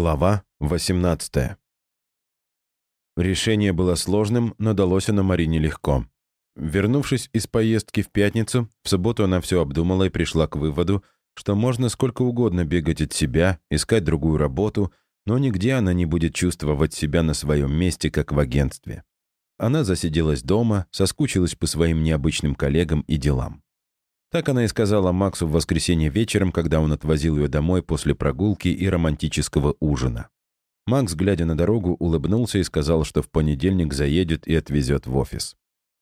Глава 18 Решение было сложным, но далось оно Марине легко. Вернувшись из поездки в пятницу, в субботу она все обдумала и пришла к выводу, что можно сколько угодно бегать от себя, искать другую работу, но нигде она не будет чувствовать себя на своем месте, как в агентстве. Она засиделась дома, соскучилась по своим необычным коллегам и делам. Так она и сказала Максу в воскресенье вечером, когда он отвозил ее домой после прогулки и романтического ужина. Макс, глядя на дорогу, улыбнулся и сказал, что в понедельник заедет и отвезет в офис.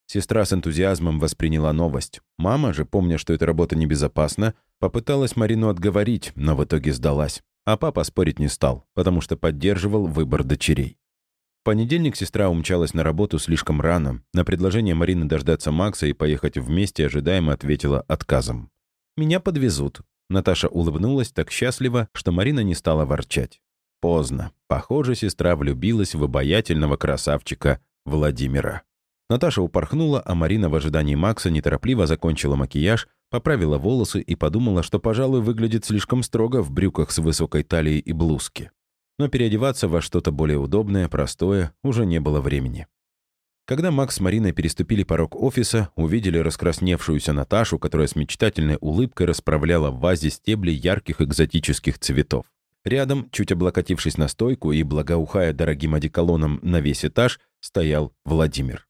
Сестра с энтузиазмом восприняла новость. Мама же, помня, что эта работа небезопасна, попыталась Марину отговорить, но в итоге сдалась. А папа спорить не стал, потому что поддерживал выбор дочерей понедельник сестра умчалась на работу слишком рано. На предложение Марины дождаться Макса и поехать вместе ожидаемо ответила отказом. «Меня подвезут». Наташа улыбнулась так счастливо, что Марина не стала ворчать. Поздно. Похоже, сестра влюбилась в обаятельного красавчика Владимира. Наташа упорхнула, а Марина в ожидании Макса неторопливо закончила макияж, поправила волосы и подумала, что, пожалуй, выглядит слишком строго в брюках с высокой талией и блузке но переодеваться во что-то более удобное, простое, уже не было времени. Когда Макс с Мариной переступили порог офиса, увидели раскрасневшуюся Наташу, которая с мечтательной улыбкой расправляла в вазе стебли ярких экзотических цветов. Рядом, чуть облокотившись на стойку и благоухая дорогим одеколоном на весь этаж, стоял Владимир.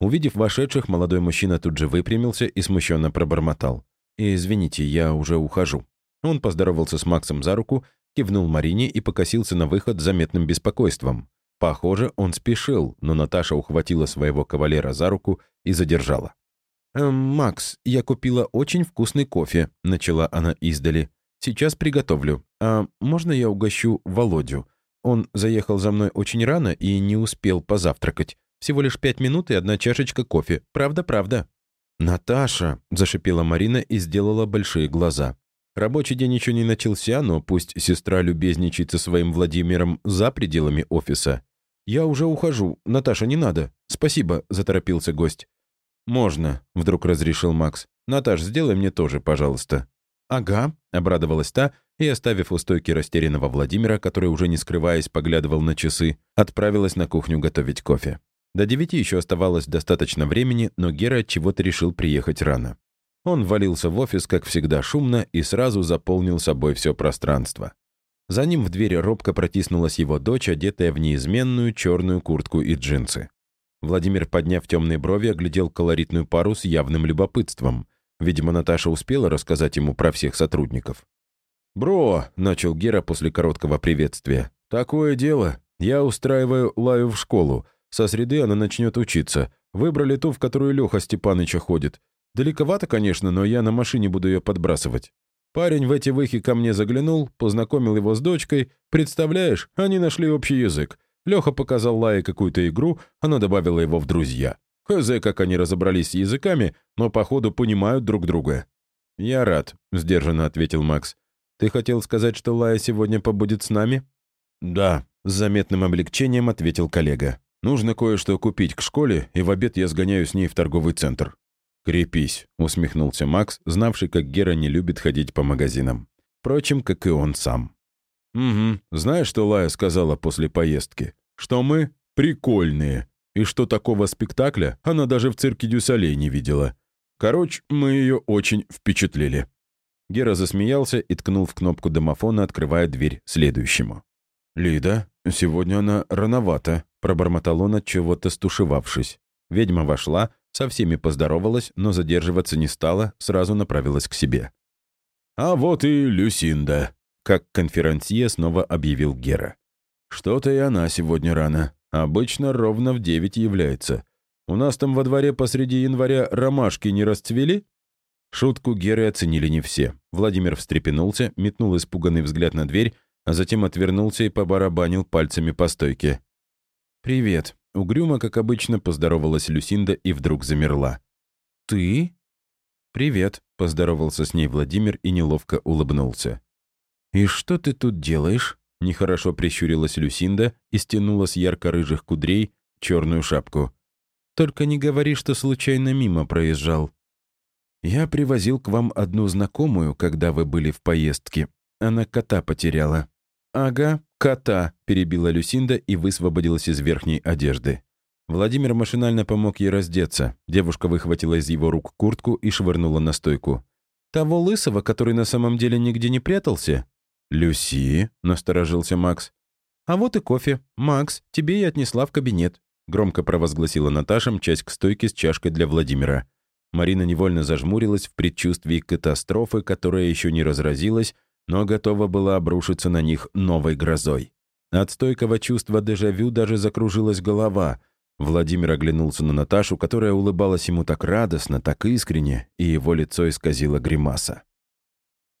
Увидев вошедших, молодой мужчина тут же выпрямился и смущенно пробормотал. «Извините, я уже ухожу». Он поздоровался с Максом за руку кивнул Марине и покосился на выход с заметным беспокойством. Похоже, он спешил, но Наташа ухватила своего кавалера за руку и задержала. «Эм, «Макс, я купила очень вкусный кофе», — начала она издали. «Сейчас приготовлю. А можно я угощу Володю? Он заехал за мной очень рано и не успел позавтракать. Всего лишь пять минут и одна чашечка кофе. Правда-правда». «Наташа», — зашипела Марина и сделала большие глаза. Рабочий день еще не начался, но пусть сестра любезничает со своим Владимиром за пределами офиса. «Я уже ухожу. Наташа, не надо. Спасибо», — заторопился гость. «Можно», — вдруг разрешил Макс. «Наташ, сделай мне тоже, пожалуйста». «Ага», — обрадовалась та, и, оставив у стойки растерянного Владимира, который уже не скрываясь поглядывал на часы, отправилась на кухню готовить кофе. До девяти еще оставалось достаточно времени, но Гера от чего-то решил приехать рано. Он валился в офис, как всегда, шумно и сразу заполнил собой все пространство. За ним в двери робко протиснулась его дочь, одетая в неизменную черную куртку и джинсы. Владимир, подняв темные брови, оглядел колоритную пару с явным любопытством. Видимо, Наташа успела рассказать ему про всех сотрудников. «Бро», — начал Гера после короткого приветствия, — «такое дело. Я устраиваю Лаю в школу. Со среды она начнет учиться. Выбрали ту, в которую Леха Степаныча ходит. Далековато, конечно, но я на машине буду ее подбрасывать. Парень в эти выхи ко мне заглянул, познакомил его с дочкой. Представляешь, они нашли общий язык. Леха показал Лае какую-то игру, она добавила его в друзья. Хз, как они разобрались с языками, но, походу, понимают друг друга. «Я рад», — сдержанно ответил Макс. «Ты хотел сказать, что Лая сегодня побудет с нами?» «Да», — с заметным облегчением ответил коллега. «Нужно кое-что купить к школе, и в обед я сгоняю с ней в торговый центр. «Крепись», — усмехнулся Макс, знавший, как Гера не любит ходить по магазинам. Впрочем, как и он сам. «Угу. Знаешь, что Лая сказала после поездки? Что мы прикольные, и что такого спектакля она даже в цирке Дюсалей не видела. Короче, мы ее очень впечатлили». Гера засмеялся и ткнул в кнопку домофона, открывая дверь следующему. «Лида, сегодня она рановато», — пробормотал он от чего-то стушевавшись. Ведьма вошла, со всеми поздоровалась, но задерживаться не стала, сразу направилась к себе. «А вот и Люсинда», — как конферансье снова объявил Гера. «Что-то и она сегодня рано. Обычно ровно в девять является. У нас там во дворе посреди января ромашки не расцвели?» Шутку Геры оценили не все. Владимир встрепенулся, метнул испуганный взгляд на дверь, а затем отвернулся и побарабанил пальцами по стойке. «Привет», Угрюмо, как обычно, поздоровалась Люсинда и вдруг замерла. «Ты?» «Привет», — поздоровался с ней Владимир и неловко улыбнулся. «И что ты тут делаешь?» Нехорошо прищурилась Люсинда и стянула с ярко-рыжих кудрей черную шапку. «Только не говори, что случайно мимо проезжал». «Я привозил к вам одну знакомую, когда вы были в поездке. Она кота потеряла». «Ага», кота!» — перебила Люсинда и высвободилась из верхней одежды. Владимир машинально помог ей раздеться. Девушка выхватила из его рук куртку и швырнула на стойку. «Того лысого, который на самом деле нигде не прятался?» «Люси?» — насторожился Макс. «А вот и кофе. Макс, тебе я отнесла в кабинет», — громко провозгласила Наташа, мчась к стойке с чашкой для Владимира. Марина невольно зажмурилась в предчувствии катастрофы, которая еще не разразилась, но готова была обрушиться на них новой грозой. От стойкого чувства дежавю даже закружилась голова. Владимир оглянулся на Наташу, которая улыбалась ему так радостно, так искренне, и его лицо исказило гримаса.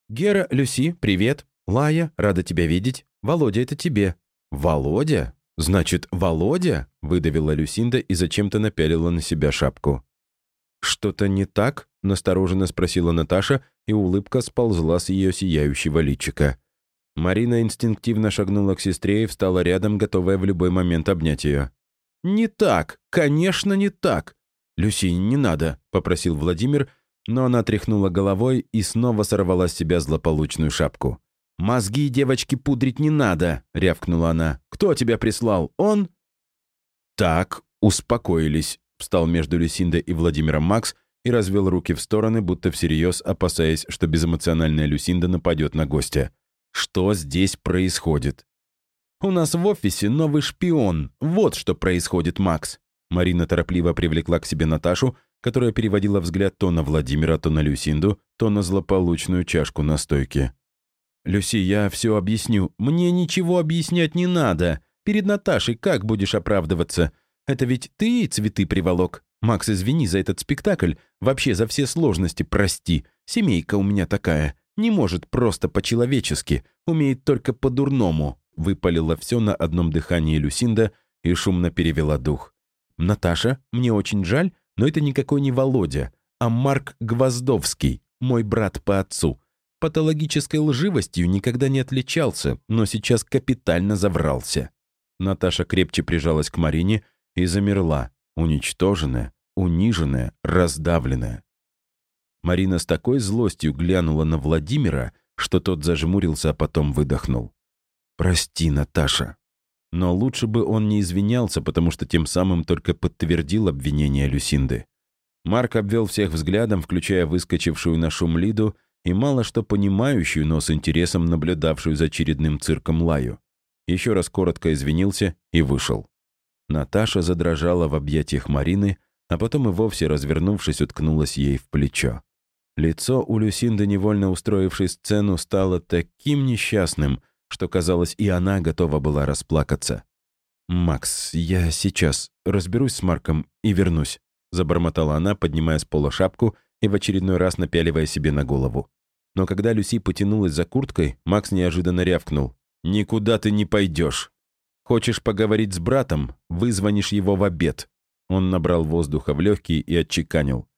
«Гера, Люси, привет. Лая, рада тебя видеть. Володя, это тебе. «Володя? Значит, Володя?» — выдавила Люсинда и зачем-то напялила на себя шапку. «Что-то не так?» — настороженно спросила Наташа, и улыбка сползла с ее сияющего личика. Марина инстинктивно шагнула к сестре и встала рядом, готовая в любой момент обнять ее. «Не так! Конечно, не так!» «Люси, не надо!» — попросил Владимир, но она тряхнула головой и снова сорвала с себя злополучную шапку. «Мозги девочки пудрить не надо», — рявкнула она. «Кто тебя прислал? Он?» «Так, успокоились», — встал между Люсиндой и Владимиром Макс и развел руки в стороны, будто всерьез опасаясь, что безэмоциональная Люсинда нападет на гостя. «Что здесь происходит?» «У нас в офисе новый шпион. Вот что происходит, Макс». Марина торопливо привлекла к себе Наташу, которая переводила взгляд то на Владимира, то на Люсинду, то на злополучную чашку на стойке. «Люси, я все объясню. Мне ничего объяснять не надо. Перед Наташей как будешь оправдываться? Это ведь ты цветы приволок. Макс, извини за этот спектакль. Вообще за все сложности прости. Семейка у меня такая. Не может просто по-человечески. Умеет только по-дурному». Выпалила все на одном дыхании Люсинда и шумно перевела дух. «Наташа, мне очень жаль, но это никакой не Володя, а Марк Гвоздовский, мой брат по отцу патологической лживостью никогда не отличался, но сейчас капитально заврался. Наташа крепче прижалась к Марине и замерла, уничтоженная, униженная, раздавленная. Марина с такой злостью глянула на Владимира, что тот зажмурился, а потом выдохнул. «Прости, Наташа». Но лучше бы он не извинялся, потому что тем самым только подтвердил обвинение Люсинды. Марк обвел всех взглядом, включая выскочившую на шум Лиду, и мало что понимающую, но с интересом наблюдавшую за очередным цирком Лаю. Еще раз коротко извинился и вышел. Наташа задрожала в объятиях Марины, а потом и вовсе, развернувшись, уткнулась ей в плечо. Лицо у Люсинды, невольно устроившей сцену, стало таким несчастным, что, казалось, и она готова была расплакаться. «Макс, я сейчас разберусь с Марком и вернусь», забормотала она, поднимая с пола шапку и в очередной раз напяливая себе на голову. Но когда Люси потянулась за курткой, Макс неожиданно рявкнул. «Никуда ты не пойдешь. Хочешь поговорить с братом? Вызвонишь его в обед». Он набрал воздуха в легкие и отчеканил.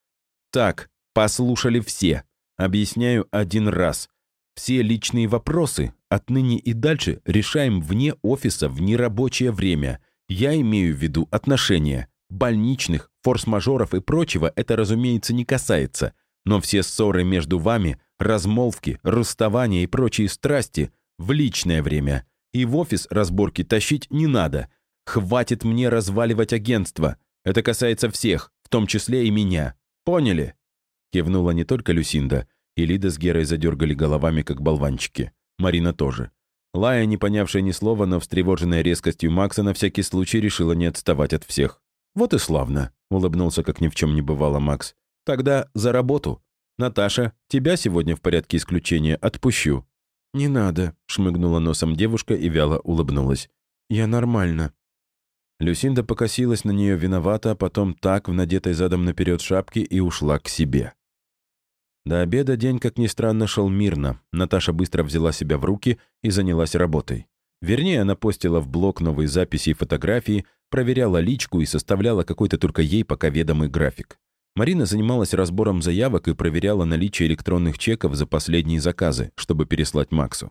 «Так, послушали все. Объясняю один раз. Все личные вопросы отныне и дальше решаем вне офиса в нерабочее время. Я имею в виду отношения. Больничных, форс-мажоров и прочего это, разумеется, не касается. Но все ссоры между вами, размолвки, расставания и прочие страсти в личное время. И в офис разборки тащить не надо. Хватит мне разваливать агентство. Это касается всех, в том числе и меня. Поняли?» Кивнула не только Люсинда. И Лида с Герой задергали головами, как болванчики. Марина тоже. Лая, не понявшая ни слова, но встревоженная резкостью Макса, на всякий случай решила не отставать от всех. «Вот и славно», — улыбнулся, как ни в чем не бывало Макс. «Тогда за работу. Наташа, тебя сегодня в порядке исключения отпущу». «Не надо», — шмыгнула носом девушка и вяло улыбнулась. «Я нормально». Люсинда покосилась на нее виновата, а потом так в надетой задом наперед шапке и ушла к себе. До обеда день, как ни странно, шел мирно. Наташа быстро взяла себя в руки и занялась работой. Вернее, она постила в блог новые записи и фотографии, проверяла личку и составляла какой-то только ей пока ведомый график. Марина занималась разбором заявок и проверяла наличие электронных чеков за последние заказы, чтобы переслать Максу.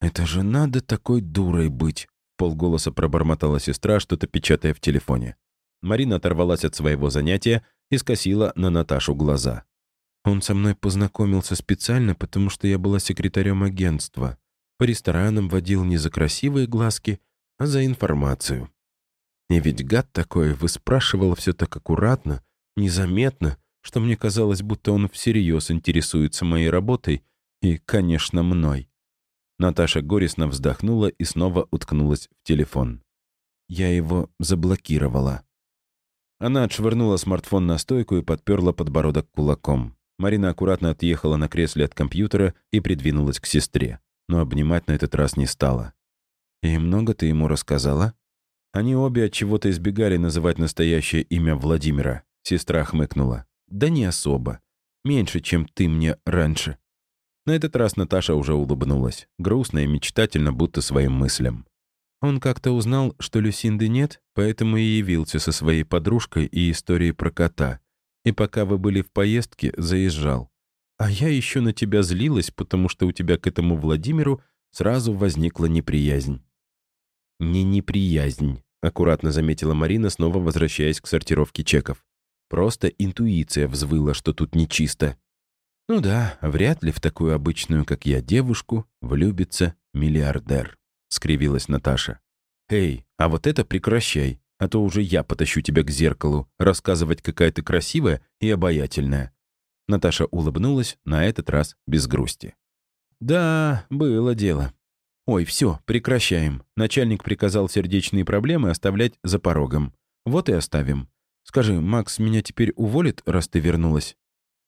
«Это же надо такой дурой быть!» — полголоса пробормотала сестра, что-то печатая в телефоне. Марина оторвалась от своего занятия и скосила на Наташу глаза. «Он со мной познакомился специально, потому что я была секретарем агентства. по ресторанам водил не за красивые глазки, а за информацию. И ведь гад такой выспрашивал все так аккуратно, незаметно, что мне казалось, будто он всерьез интересуется моей работой и, конечно, мной. Наташа горестно вздохнула и снова уткнулась в телефон. Я его заблокировала. Она отшвырнула смартфон на стойку и подперла подбородок кулаком. Марина аккуратно отъехала на кресле от компьютера и придвинулась к сестре, но обнимать на этот раз не стала. «И много ты ему рассказала?» Они обе от чего-то избегали называть настоящее имя Владимира. Сестра хмыкнула. «Да не особо. Меньше, чем ты мне раньше». На этот раз Наташа уже улыбнулась, грустно и мечтательно, будто своим мыслям. Он как-то узнал, что Люсинды нет, поэтому и явился со своей подружкой и историей про кота. И пока вы были в поездке, заезжал. А я еще на тебя злилась, потому что у тебя к этому Владимиру сразу возникла неприязнь. «Не неприязнь», — аккуратно заметила Марина, снова возвращаясь к сортировке чеков. «Просто интуиция взвыла, что тут нечисто». «Ну да, вряд ли в такую обычную, как я, девушку влюбится миллиардер», — скривилась Наташа. «Эй, а вот это прекращай, а то уже я потащу тебя к зеркалу, рассказывать, какая ты красивая и обаятельная». Наташа улыбнулась, на этот раз без грусти. «Да, было дело. Ой, все, прекращаем. Начальник приказал сердечные проблемы оставлять за порогом. Вот и оставим. Скажи, Макс меня теперь уволит, раз ты вернулась?»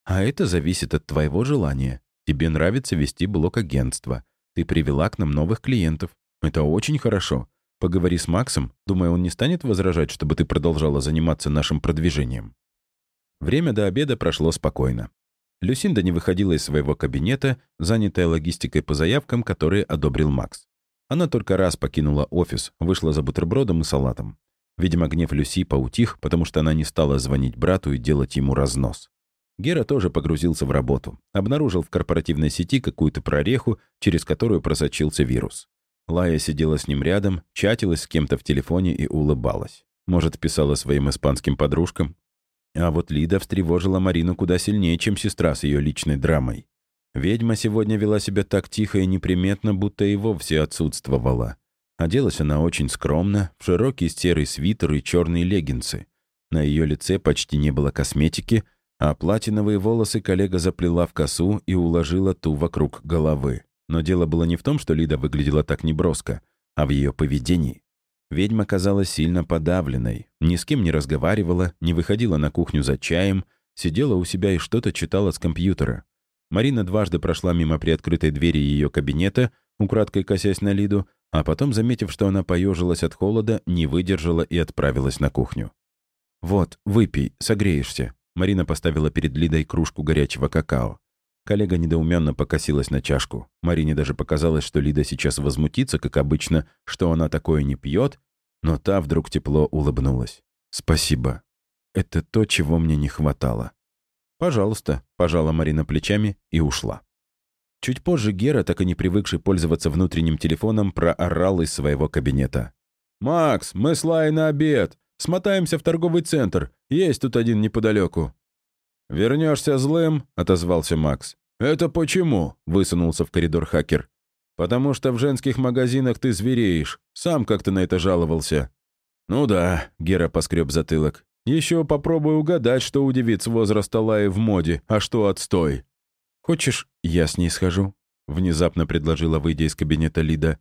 А это зависит от твоего желания. Тебе нравится вести блок агентства. Ты привела к нам новых клиентов. Это очень хорошо. Поговори с Максом. Думаю, он не станет возражать, чтобы ты продолжала заниматься нашим продвижением. Время до обеда прошло спокойно. Люсинда не выходила из своего кабинета, занятая логистикой по заявкам, которые одобрил Макс. Она только раз покинула офис, вышла за бутербродом и салатом. Видимо, гнев Люси поутих, потому что она не стала звонить брату и делать ему разнос. Гера тоже погрузился в работу. Обнаружил в корпоративной сети какую-то прореху, через которую просочился вирус. Лая сидела с ним рядом, чатилась с кем-то в телефоне и улыбалась. Может, писала своим испанским подружкам? А вот Лида встревожила Марину куда сильнее, чем сестра с ее личной драмой. Ведьма сегодня вела себя так тихо и неприметно, будто и вовсе отсутствовала. Оделась она очень скромно, в широкий серый свитер и черные леггинсы. На ее лице почти не было косметики, а платиновые волосы коллега заплела в косу и уложила ту вокруг головы. Но дело было не в том, что Лида выглядела так неброско, а в ее поведении. Ведьма казалась сильно подавленной, ни с кем не разговаривала, не выходила на кухню за чаем, сидела у себя и что-то читала с компьютера. Марина дважды прошла мимо приоткрытой двери ее кабинета, украдкой косясь на Лиду, а потом, заметив, что она поежилась от холода, не выдержала и отправилась на кухню. «Вот, выпей, согреешься», Марина поставила перед Лидой кружку горячего какао. Коллега недоуменно покосилась на чашку. Марине даже показалось, что Лида сейчас возмутится, как обычно, что она такое не пьет, но та вдруг тепло улыбнулась. «Спасибо. Это то, чего мне не хватало». «Пожалуйста», — пожала Марина плечами и ушла. Чуть позже Гера, так и не привыкший пользоваться внутренним телефоном, проорал из своего кабинета. «Макс, мы с Лай на обед! Смотаемся в торговый центр. Есть тут один неподалеку». «Вернешься злым?» — отозвался Макс. «Это почему?» — высунулся в коридор хакер. «Потому что в женских магазинах ты звереешь. Сам как-то на это жаловался». «Ну да», — Гера поскреб затылок. «Еще попробуй угадать, что у девиц возраста Лаи в моде, а что отстой». «Хочешь, я с ней схожу?» — внезапно предложила, выйдя из кабинета Лида.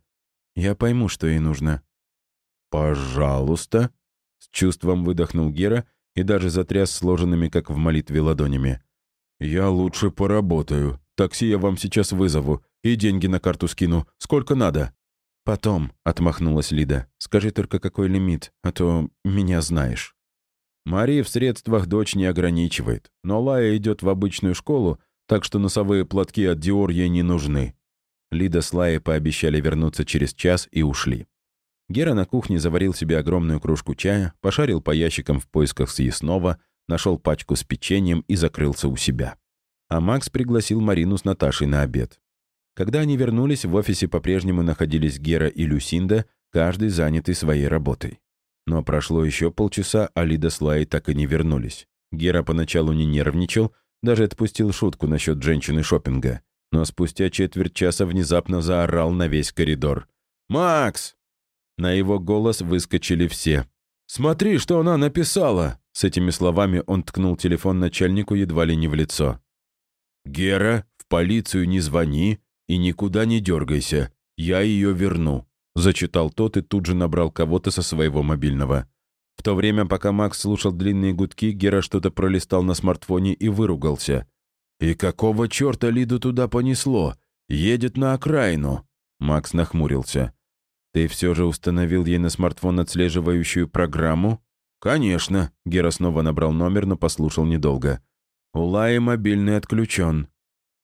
«Я пойму, что ей нужно». «Пожалуйста», с чувством выдохнул Гера и даже затряс сложенными, как в молитве, ладонями. «Я лучше поработаю. Такси я вам сейчас вызову и деньги на карту скину. Сколько надо?» «Потом», — отмахнулась Лида. «Скажи только, какой лимит, а то меня знаешь». Мария в средствах дочь не ограничивает, но Лая идет в обычную школу, так что носовые платки от Диор ей не нужны. Лида с Лаей пообещали вернуться через час и ушли. Гера на кухне заварил себе огромную кружку чая, пошарил по ящикам в поисках съестного, нашел пачку с печеньем и закрылся у себя. А Макс пригласил Марину с Наташей на обед. Когда они вернулись, в офисе по-прежнему находились Гера и Люсинда, каждый занятый своей работой. Но прошло еще полчаса, а Лида с Лай так и не вернулись. Гера поначалу не нервничал, даже отпустил шутку насчет женщины шопинга. но спустя четверть часа внезапно заорал на весь коридор. «Макс!» На его голос выскочили все. «Смотри, что она написала!» С этими словами он ткнул телефон начальнику едва ли не в лицо. «Гера, в полицию не звони и никуда не дергайся. Я ее верну», — зачитал тот и тут же набрал кого-то со своего мобильного. В то время, пока Макс слушал длинные гудки, Гера что-то пролистал на смартфоне и выругался. «И какого черта Лиду туда понесло? Едет на окраину!» Макс нахмурился. «Ты все же установил ей на смартфон отслеживающую программу?» «Конечно», — Гера снова набрал номер, но послушал недолго. «У Лаи мобильный отключен».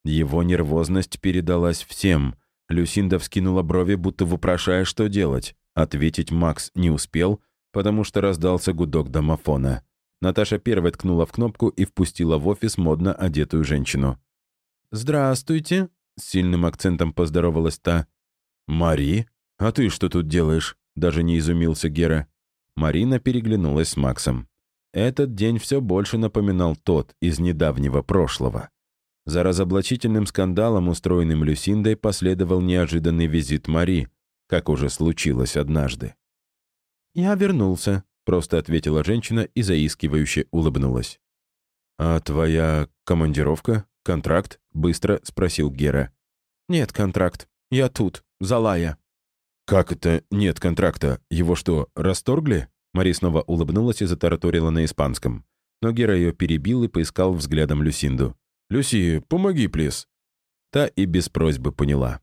Его нервозность передалась всем. Люсинда вскинула брови, будто вопрошая, что делать. Ответить Макс не успел, потому что раздался гудок домофона. Наташа первой ткнула в кнопку и впустила в офис модно одетую женщину. «Здравствуйте», — с сильным акцентом поздоровалась та. «Мари?» «А ты что тут делаешь?» — даже не изумился Гера. Марина переглянулась с Максом. Этот день все больше напоминал тот из недавнего прошлого. За разоблачительным скандалом, устроенным Люсиндой, последовал неожиданный визит Мари, как уже случилось однажды. «Я вернулся», — просто ответила женщина и заискивающе улыбнулась. «А твоя командировка? Контракт?» — быстро спросил Гера. «Нет, контракт. Я тут, Залая». «Как это нет контракта? Его что, расторгли?» Мари снова улыбнулась и затараторила на испанском. Но Гера ее перебил и поискал взглядом Люсинду. «Люси, помоги, плиз». Та и без просьбы поняла.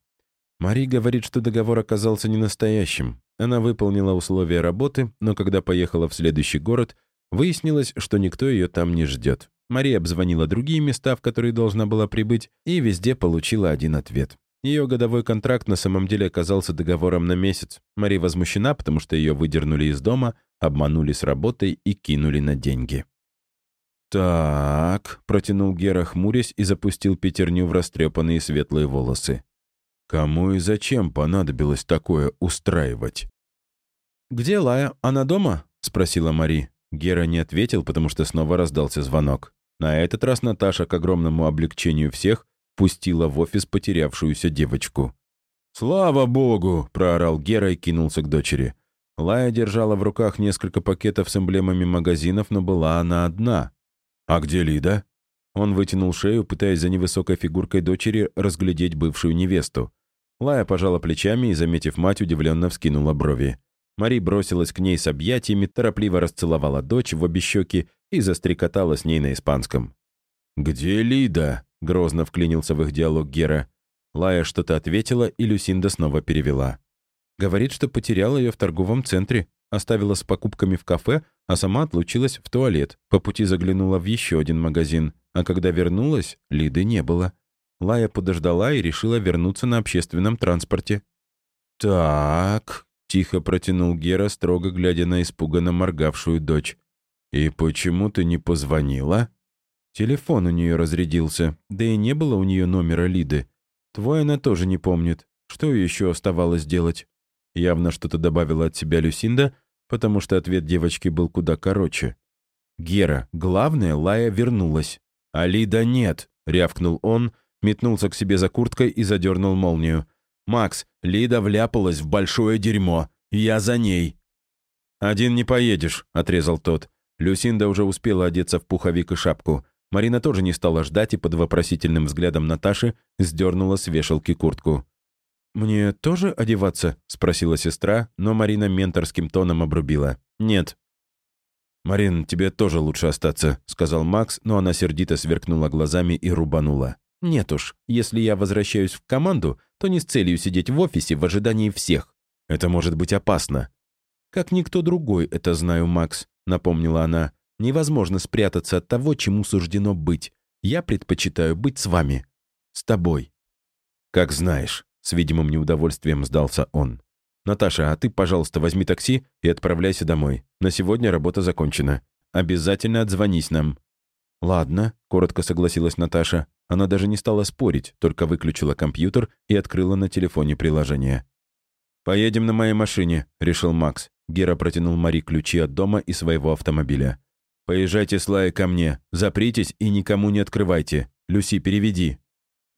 Мари говорит, что договор оказался не настоящим. Она выполнила условия работы, но когда поехала в следующий город, выяснилось, что никто ее там не ждет. Мария обзвонила другие места, в которые должна была прибыть, и везде получила один ответ. Ее годовой контракт на самом деле оказался договором на месяц. Мари возмущена, потому что ее выдернули из дома, обманули с работой и кинули на деньги. «Так», — протянул Гера, хмурясь, и запустил пятерню в растрепанные светлые волосы. «Кому и зачем понадобилось такое устраивать?» «Где Лая? Она дома?» — спросила Мари. Гера не ответил, потому что снова раздался звонок. На этот раз Наташа, к огромному облегчению всех, пустила в офис потерявшуюся девочку. «Слава богу!» — проорал Гера и кинулся к дочери. Лая держала в руках несколько пакетов с эмблемами магазинов, но была она одна. «А где Лида?» Он вытянул шею, пытаясь за невысокой фигуркой дочери разглядеть бывшую невесту. Лая пожала плечами и, заметив мать, удивленно вскинула брови. Мари бросилась к ней с объятиями, торопливо расцеловала дочь в обе щеки и застрекотала с ней на испанском. «Где Лида?» — грозно вклинился в их диалог Гера. Лая что-то ответила, и Люсинда снова перевела. «Говорит, что потеряла ее в торговом центре, оставила с покупками в кафе, а сама отлучилась в туалет, по пути заглянула в еще один магазин, а когда вернулась, Лиды не было. Лая подождала и решила вернуться на общественном транспорте». «Так», — тихо протянул Гера, строго глядя на испуганно моргавшую дочь. «И почему ты не позвонила?» Телефон у нее разрядился, да и не было у нее номера Лиды. Твой она тоже не помнит. Что еще оставалось делать? Явно что-то добавила от себя Люсинда, потому что ответ девочки был куда короче. «Гера, главное, Лая вернулась». «А Лида нет», — рявкнул он, метнулся к себе за курткой и задернул молнию. «Макс, Лида вляпалась в большое дерьмо. Я за ней». «Один не поедешь», — отрезал тот. Люсинда уже успела одеться в пуховик и шапку. Марина тоже не стала ждать и под вопросительным взглядом Наташи сдернула с вешалки куртку. «Мне тоже одеваться?» — спросила сестра, но Марина менторским тоном обрубила. «Нет». «Марин, тебе тоже лучше остаться», — сказал Макс, но она сердито сверкнула глазами и рубанула. «Нет уж, если я возвращаюсь в команду, то не с целью сидеть в офисе в ожидании всех. Это может быть опасно». «Как никто другой это знаю, Макс», — напомнила она. Невозможно спрятаться от того, чему суждено быть. Я предпочитаю быть с вами. С тобой. Как знаешь, с видимым неудовольствием сдался он. «Наташа, а ты, пожалуйста, возьми такси и отправляйся домой. На сегодня работа закончена. Обязательно отзвонись нам». «Ладно», — коротко согласилась Наташа. Она даже не стала спорить, только выключила компьютер и открыла на телефоне приложение. «Поедем на моей машине», — решил Макс. Гера протянул Мари ключи от дома и своего автомобиля. «Поезжайте с Лаей ко мне. Запритесь и никому не открывайте. Люси, переведи».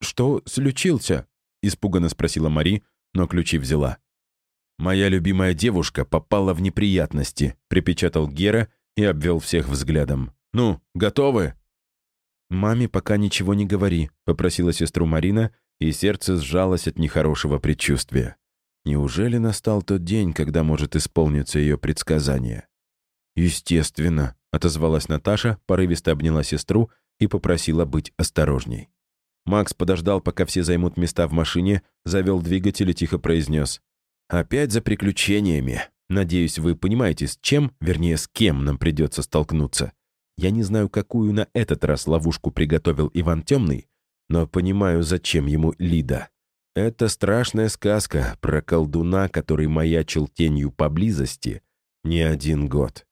что случился?» — испуганно спросила Мари, но ключи взяла. «Моя любимая девушка попала в неприятности», — припечатал Гера и обвел всех взглядом. «Ну, готовы?» «Маме пока ничего не говори», — попросила сестру Марина, и сердце сжалось от нехорошего предчувствия. Неужели настал тот день, когда может исполниться ее предсказание? «Естественно», — отозвалась Наташа, порывисто обняла сестру и попросила быть осторожней. Макс подождал, пока все займут места в машине, завел двигатель и тихо произнес. «Опять за приключениями. Надеюсь, вы понимаете, с чем, вернее, с кем нам придется столкнуться. Я не знаю, какую на этот раз ловушку приготовил Иван Темный, но понимаю, зачем ему Лида. Это страшная сказка про колдуна, который маячил тенью поблизости не один год.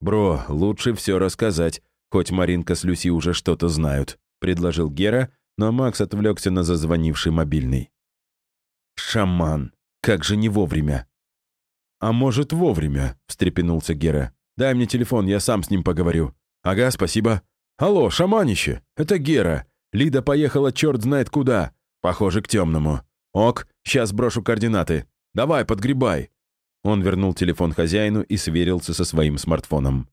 «Бро, лучше все рассказать, хоть Маринка с Люси уже что-то знают», — предложил Гера, но Макс отвлекся на зазвонивший мобильный. «Шаман! Как же не вовремя!» «А может, вовремя?» — встрепенулся Гера. «Дай мне телефон, я сам с ним поговорю». «Ага, спасибо». «Алло, шаманище! Это Гера. Лида поехала черт знает куда. Похоже, к темному. Ок, сейчас брошу координаты. Давай, подгребай». Он вернул телефон хозяину и сверился со своим смартфоном.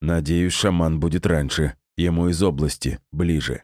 «Надеюсь, шаман будет раньше. Ему из области, ближе».